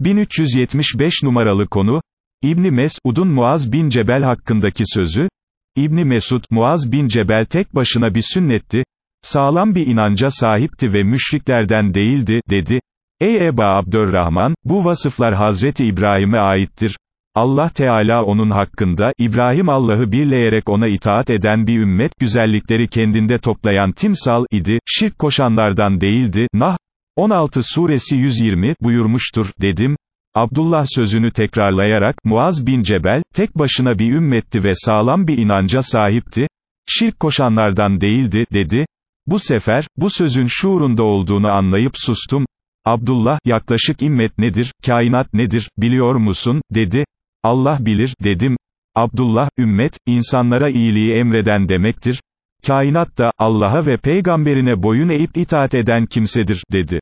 1375 numaralı konu, İbni Mesud'un Muaz bin Cebel hakkındaki sözü, İbni Mesud, Muaz bin Cebel tek başına bir sünnetti, sağlam bir inanca sahipti ve müşriklerden değildi, dedi. Ey Eba Abdurrahman, bu vasıflar Hazreti İbrahim'e aittir. Allah Teala onun hakkında, İbrahim Allah'ı birleyerek ona itaat eden bir ümmet, güzellikleri kendinde toplayan timsal idi, şirk koşanlardan değildi, Nah, 16 suresi 120, buyurmuştur, dedim. Abdullah sözünü tekrarlayarak, Muaz bin Cebel, tek başına bir ümmetti ve sağlam bir inanca sahipti, şirk koşanlardan değildi, dedi. Bu sefer, bu sözün şuurunda olduğunu anlayıp sustum. Abdullah, yaklaşık immet nedir, kainat nedir, biliyor musun, dedi. Allah bilir, dedim. Abdullah, ümmet, insanlara iyiliği emreden demektir. Kainat da, Allah'a ve peygamberine boyun eğip itaat eden kimsedir, dedi.